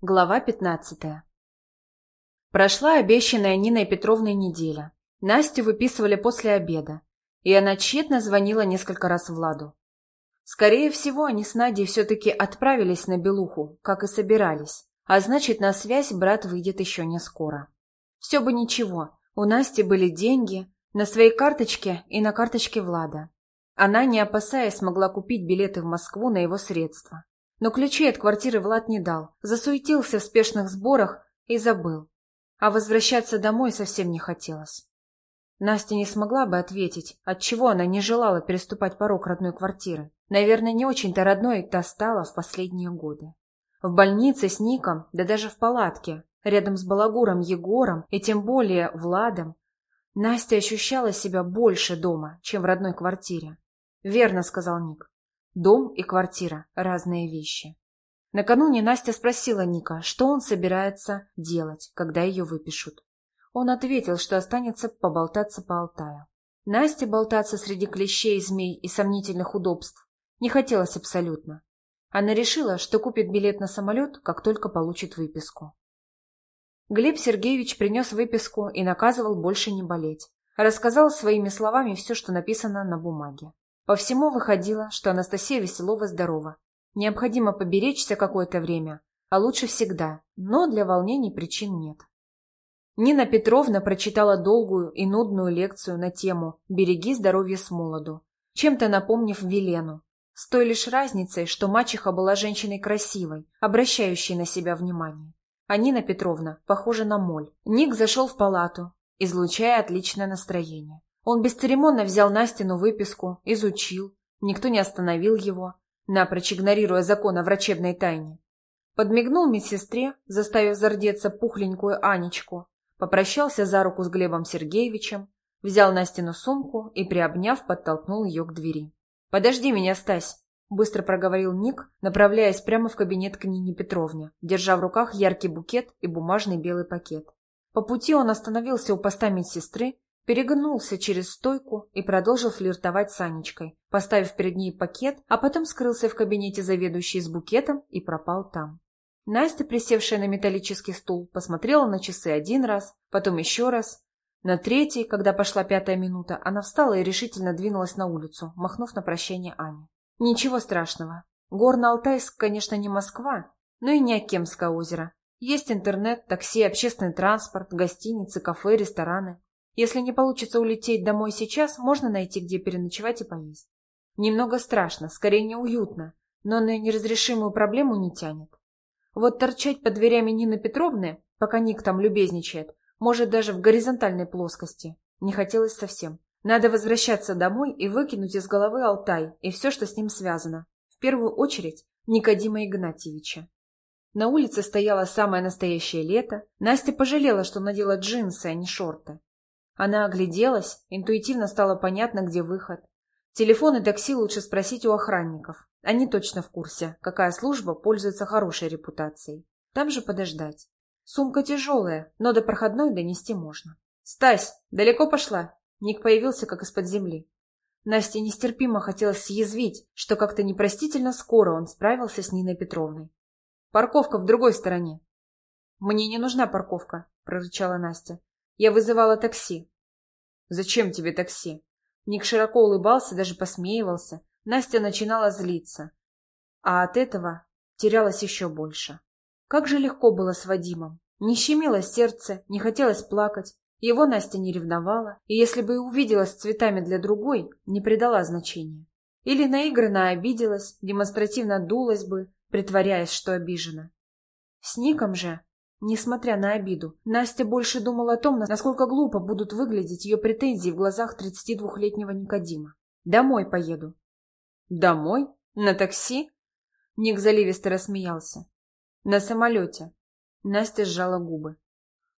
Глава пятнадцатая. Прошла обещанная Ниной Петровной неделя. Настю выписывали после обеда, и она тщетно звонила несколько раз Владу. Скорее всего, они с Надей все-таки отправились на Белуху, как и собирались, а значит, на связь брат выйдет еще не скоро. Все бы ничего, у Насти были деньги на своей карточке и на карточке Влада. Она, не опасаясь, могла купить билеты в Москву на его средства. Но ключей от квартиры Влад не дал, засуетился в спешных сборах и забыл. А возвращаться домой совсем не хотелось. Настя не смогла бы ответить, отчего она не желала переступать порог родной квартиры. Наверное, не очень-то родной та стала в последние годы. В больнице с Ником, да даже в палатке, рядом с Балагуром Егором и тем более Владом, Настя ощущала себя больше дома, чем в родной квартире. «Верно», — сказал Ник. «Дом и квартира — разные вещи». Накануне Настя спросила Ника, что он собирается делать, когда ее выпишут. Он ответил, что останется поболтаться по Алтаю. Насте болтаться среди клещей, змей и сомнительных удобств не хотелось абсолютно. Она решила, что купит билет на самолет, как только получит выписку. Глеб Сергеевич принес выписку и наказывал больше не болеть. Рассказал своими словами все, что написано на бумаге. По всему выходило, что Анастасия Веселова здорова. Необходимо поберечься какое-то время, а лучше всегда, но для волнений причин нет. Нина Петровна прочитала долгую и нудную лекцию на тему «Береги здоровье с молоду», чем-то напомнив Велену, с той лишь разницей, что мачеха была женщиной красивой, обращающей на себя внимание. А Нина Петровна похожа на моль. Ник зашел в палату, излучая отличное настроение. Он бесцеремонно взял Настину выписку, изучил. Никто не остановил его, напрочь игнорируя закон о врачебной тайне. Подмигнул медсестре, заставив зардеться пухленькую Анечку. Попрощался за руку с Глебом Сергеевичем, взял Настину сумку и, приобняв, подтолкнул ее к двери. «Подожди меня, Стась!» — быстро проговорил Ник, направляясь прямо в кабинет к Нине Петровне, держа в руках яркий букет и бумажный белый пакет. По пути он остановился у поста медсестры перегнулся через стойку и продолжил флиртовать с Анечкой, поставив перед ней пакет, а потом скрылся в кабинете заведующей с букетом и пропал там. Настя, присевшая на металлический стул, посмотрела на часы один раз, потом еще раз. На третий, когда пошла пятая минута, она встала и решительно двинулась на улицу, махнув на прощание Ане. Ничего страшного. Горно-Алтайск, конечно, не Москва, но и не Акемское озеро. Есть интернет, такси, общественный транспорт, гостиницы, кафе, рестораны. Если не получится улететь домой сейчас, можно найти, где переночевать и поесть. Немного страшно, скорее неуютно, но на неразрешимую проблему не тянет. Вот торчать под дверями Нины Петровны, пока Ник там любезничает, может даже в горизонтальной плоскости, не хотелось совсем. Надо возвращаться домой и выкинуть из головы Алтай и все, что с ним связано. В первую очередь Никодима Игнатьевича. На улице стояло самое настоящее лето. Настя пожалела, что надела джинсы, а не шорты. Она огляделась, интуитивно стало понятно, где выход. Телефон и такси лучше спросить у охранников. Они точно в курсе, какая служба пользуется хорошей репутацией. Там же подождать. Сумка тяжелая, но до проходной донести можно. «Стась, далеко пошла?» Ник появился, как из-под земли. Насте нестерпимо хотелось съязвить, что как-то непростительно скоро он справился с Ниной Петровной. «Парковка в другой стороне». «Мне не нужна парковка», — прорычала Настя. Я вызывала такси. Зачем тебе такси? Ник широко улыбался, даже посмеивался. Настя начинала злиться. А от этого терялась еще больше. Как же легко было с Вадимом. Не щемило сердце, не хотелось плакать. Его Настя не ревновала, и если бы и увидела с цветами для другой, не придала значения. Или наигранно обиделась, демонстративно дулась бы, притворяясь, что обижена. С Ником же Несмотря на обиду, Настя больше думала о том, насколько глупо будут выглядеть ее претензии в глазах 32-летнего Никодима. «Домой поеду». «Домой? На такси?» Ник заливисто рассмеялся. «На самолете». Настя сжала губы.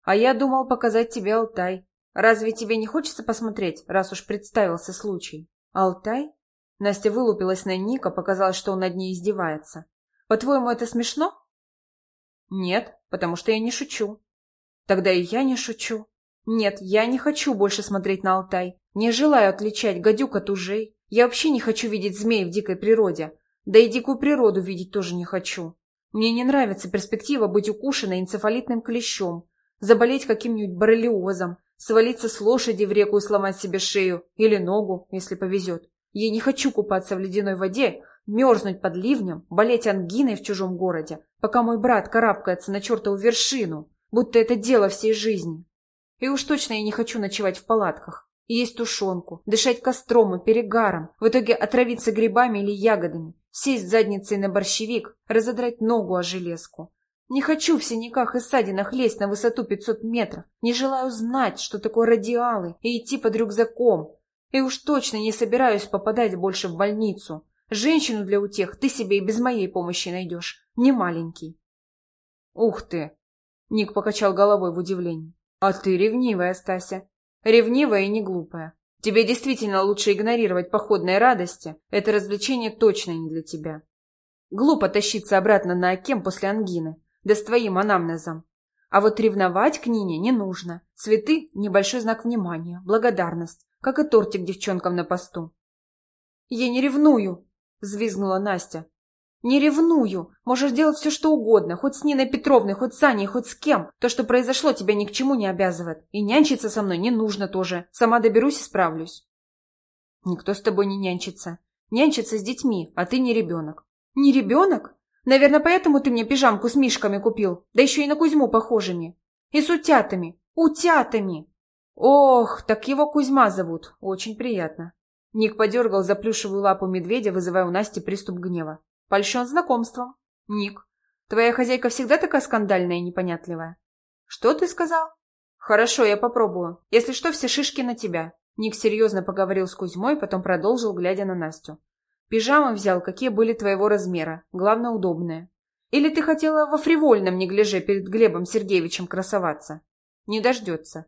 «А я думал показать тебе Алтай. Разве тебе не хочется посмотреть, раз уж представился случай?» «Алтай?» Настя вылупилась на Ника, показалось, что он над ней издевается. «По-твоему, это смешно?» Нет, потому что я не шучу. Тогда и я не шучу. Нет, я не хочу больше смотреть на Алтай. Не желаю отличать гадюк от ужей. Я вообще не хочу видеть змей в дикой природе. Да и дикую природу видеть тоже не хочу. Мне не нравится перспектива быть укушенной энцефалитным клещом, заболеть каким-нибудь боррелиозом, свалиться с лошади в реку и сломать себе шею или ногу, если повезет. Я не хочу купаться в ледяной воде, мерзнуть под ливнем, болеть ангиной в чужом городе, пока мой брат карабкается на чертову вершину, будто это дело всей жизни. И уж точно я не хочу ночевать в палатках, есть тушенку, дышать костром и перегаром, в итоге отравиться грибами или ягодами, сесть задницей на борщевик, разодрать ногу о железку. Не хочу в синяках и ссадинах лезть на высоту 500 метров, не желаю знать, что такое радиалы, и идти под рюкзаком. И уж точно не собираюсь попадать больше в больницу. Женщину для утех ты себе и без моей помощи найдешь, не маленький. Ух ты! Ник покачал головой в удивлении. А ты ревнивая, Стася. Ревнивая и не глупая. Тебе действительно лучше игнорировать походные радости. Это развлечение точно не для тебя. Глупо тащиться обратно на Акем после ангины, да с твоим анамнезом. А вот ревновать к Нине не нужно. Цветы – небольшой знак внимания, благодарность, как и тортик девчонкам на посту. «Я не ревную!» – взвизгнула Настя. «Не ревную! Можешь делать все, что угодно, хоть с Ниной Петровной, хоть с Аней, хоть с кем. То, что произошло, тебя ни к чему не обязывает. И нянчиться со мной не нужно тоже. Сама доберусь и справлюсь». «Никто с тобой не нянчится. Нянчится с детьми, а ты не ребенок». «Не ребенок? Наверное, поэтому ты мне пижамку с мишками купил, да еще и на Кузьму похожими. И с утятами. Утятами!» «Ох, так его Кузьма зовут. Очень приятно». Ник подергал за плюшевую лапу медведя, вызывая у Насти приступ гнева. Польщен знакомством. Ник, твоя хозяйка всегда такая скандальная и непонятливая. Что ты сказал? Хорошо, я попробую. Если что, все шишки на тебя. Ник серьезно поговорил с Кузьмой, потом продолжил, глядя на Настю. Пижамы взял, какие были твоего размера. Главное, удобные. Или ты хотела во фривольном неглиже перед Глебом Сергеевичем красоваться? Не дождется.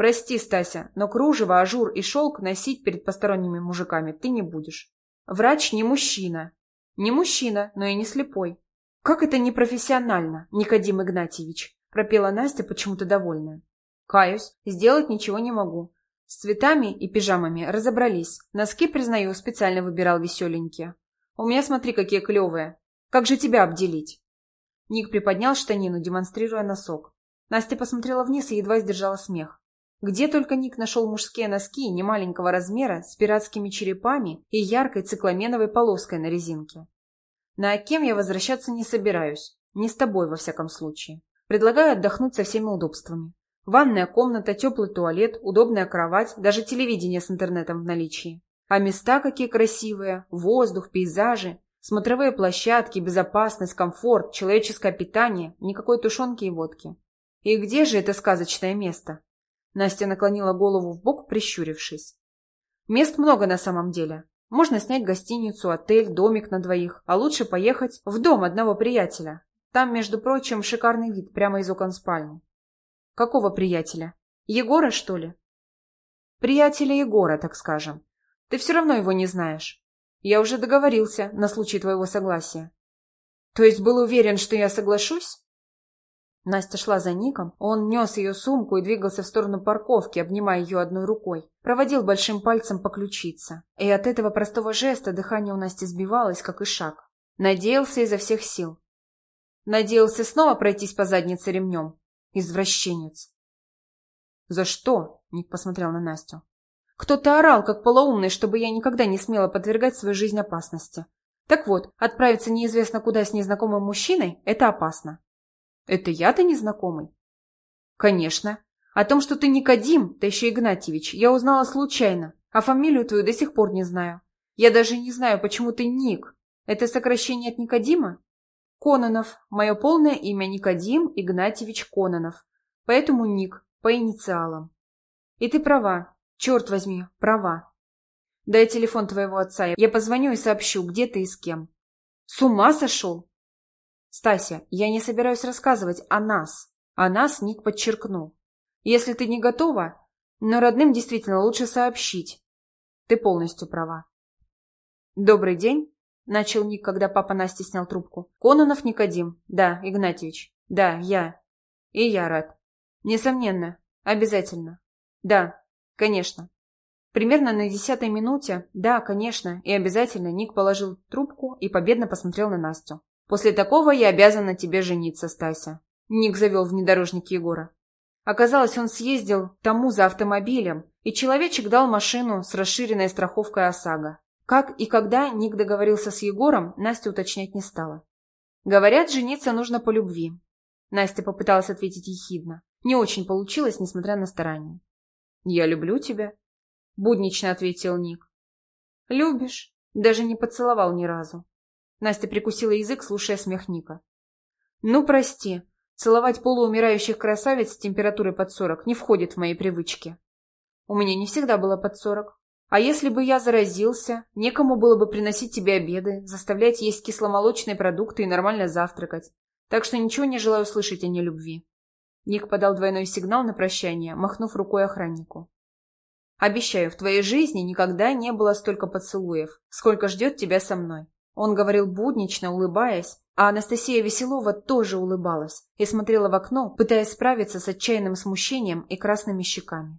Прости, Стася, но кружево, ажур и шелк носить перед посторонними мужиками ты не будешь. Врач не мужчина, не мужчина, но и не слепой. Как это непрофессионально, Никодим Игнатьевич, пропела Настя почему-то довольная. Каюсь, сделать ничего не могу. С цветами и пижамами разобрались. Носки, признаю, специально выбирал веселенькие. У меня смотри, какие клевые. Как же тебя обделить? Ник приподнял штанину, демонстрируя носок. Настя посмотрела вниз и едва сдержала смех. Где только Ник нашел мужские носки немаленького размера с пиратскими черепами и яркой цикламеновой полоской на резинке. На Акем я возвращаться не собираюсь. Не с тобой, во всяком случае. Предлагаю отдохнуть со всеми удобствами. Ванная комната, теплый туалет, удобная кровать, даже телевидение с интернетом в наличии. А места какие красивые, воздух, пейзажи, смотровые площадки, безопасность, комфорт, человеческое питание, никакой тушенки и водки. И где же это сказочное место? Настя наклонила голову в бок, прищурившись. Мест много на самом деле. Можно снять гостиницу, отель, домик на двоих, а лучше поехать в дом одного приятеля. Там, между прочим, шикарный вид прямо из окон спальни. Какого приятеля? Егора, что ли? Приятеля Егора, так скажем. Ты все равно его не знаешь. Я уже договорился на случай твоего согласия. То есть был уверен, что я соглашусь? Настя шла за Ником, он нес ее сумку и двигался в сторону парковки, обнимая ее одной рукой. Проводил большим пальцем по ключице. И от этого простого жеста дыхание у Насти сбивалось, как и шаг. Надеялся изо всех сил. Надеялся снова пройтись по заднице ремнем. Извращенец. «За что?» — Ник посмотрел на Настю. «Кто-то орал, как полоумный, чтобы я никогда не смела подвергать свою жизнь опасности. Так вот, отправиться неизвестно куда с незнакомым мужчиной — это опасно. Это я-то незнакомый? Конечно. О том, что ты Никодим, да еще Игнатьевич, я узнала случайно, а фамилию твою до сих пор не знаю. Я даже не знаю, почему ты Ник. Это сокращение от Никодима? Кононов. Мое полное имя Никодим Игнатьевич Кононов. Поэтому Ник, по инициалам. И ты права. Черт возьми, права. Дай телефон твоего отца. Я позвоню и сообщу, где ты и с кем. С ума сошел? Стася, я не собираюсь рассказывать о нас. О нас Ник подчеркнул. Если ты не готова, но родным действительно лучше сообщить. Ты полностью права. Добрый день, начал Ник, когда папа Насти снял трубку. Кононов Никодим. Да, Игнатьевич. Да, я. И я рад. Несомненно. Обязательно. Да, конечно. Примерно на десятой минуте, да, конечно, и обязательно Ник положил трубку и победно посмотрел на Настю. После такого я обязана тебе жениться, Стася. Ник завел внедорожник Егора. Оказалось, он съездил тому за автомобилем, и человечек дал машину с расширенной страховкой ОСАГО. Как и когда Ник договорился с Егором, Настя уточнять не стала. Говорят, жениться нужно по любви. Настя попыталась ответить ехидно. Не очень получилось, несмотря на старания. «Я люблю тебя», — буднично ответил Ник. «Любишь?» Даже не поцеловал ни разу. Настя прикусила язык, слушая смех Ника. «Ну, прости, целовать полуумирающих красавиц с температурой под сорок не входит в мои привычки. У меня не всегда было под сорок. А если бы я заразился, некому было бы приносить тебе обеды, заставлять есть кисломолочные продукты и нормально завтракать. Так что ничего не желаю слышать о нелюбви». Ник подал двойной сигнал на прощание, махнув рукой охраннику. Обещаю, в твоей жизни никогда не было столько поцелуев, сколько ждет тебя со мной. Он говорил буднично, улыбаясь, а Анастасия Веселова тоже улыбалась и смотрела в окно, пытаясь справиться с отчаянным смущением и красными щеками.